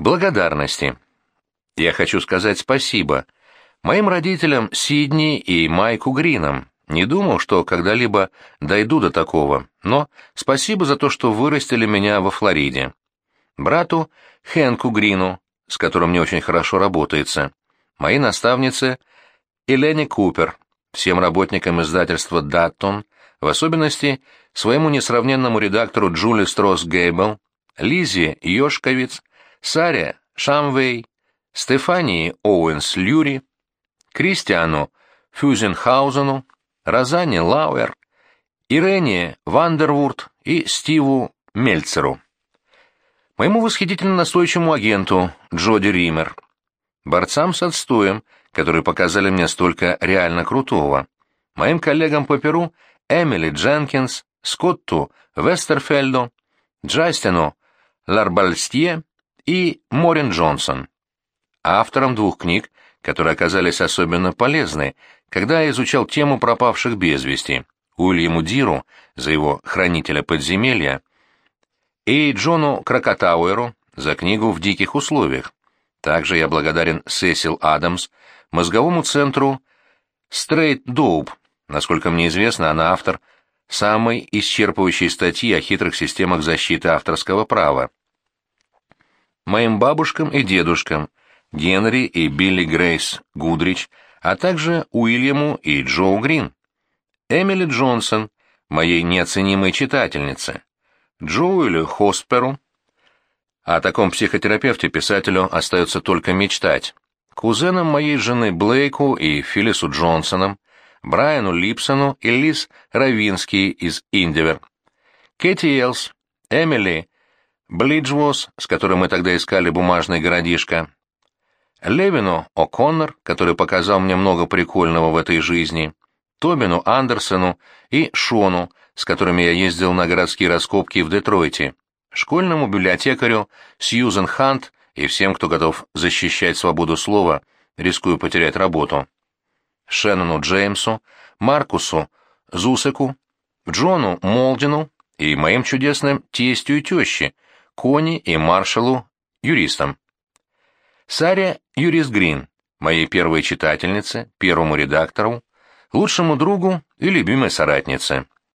Благодарности. Я хочу сказать спасибо моим родителям Сидни и Майку Гринам. Не думал, что когда-либо дойду до такого, но спасибо за то, что вырастили меня во Флориде. Брату Хэнку Грину, с которым мне очень хорошо работается. Моей наставнице Елене Купер, всем работникам издательства «Даттон», в особенности своему несравненному редактору Джули Стросс Гейбл, Лизе Йошковиц, Саре Шамвей, Стефании Оуэнс Люри, Кристиану Фюзенхаузену, Розанне Лауэр, Ирене Вандервурт и Стиву Мельцеру. Моему восхитительно настойчивому агенту Джоди Ример, борцам с отстоем, которые показали мне столько реально крутого, моим коллегам по перу Эмили Дженкинс, Скотту Вестерфельду, Джастину Ларбальстье и Морин Джонсон. Автором двух книг, которые оказались особенно полезны, когда я изучал тему пропавших без вести, Уильяму Диру за его «Хранителя подземелья» и Джону Кракатауэру за книгу «В диких условиях». Также я благодарен Сесил Адамс, мозговому центру Straight Dope. Насколько мне известно, она автор самой исчерпывающей статьи о хитрых системах защиты авторского права. Моим бабушкам и дедушкам, Генри и Билли Грейс Гудрич, а также Уильяму и Джоу Грин. Эмили Джонсон, моей неоценимой читательнице, Джоуэлю Хосперу. О таком психотерапевте-писателю остается только мечтать. Кузенам моей жены Блейку и Филлису Джонсонам, Брайану Липсону и Лиз Равинский из Индивер, Кэти Элс, Эмили Блиджвос, с которой мы тогда искали бумажный городишко, Левину О'Коннор, который показал мне много прикольного в этой жизни, Тобину Андерсону и Шону, с которыми я ездил на городские раскопки в Детройте, школьному библиотекарю Сьюзен Хант и всем, кто готов защищать свободу слова, рискуя потерять работу. Шеннону Джеймсу, Маркусу Зусеку, Джону Молдину и моим чудесным тестю и теще, Кони и маршалу, юристам. Саре Юрис Грин, моей первой читательнице, первому редактору, лучшему другу и любимой соратнице.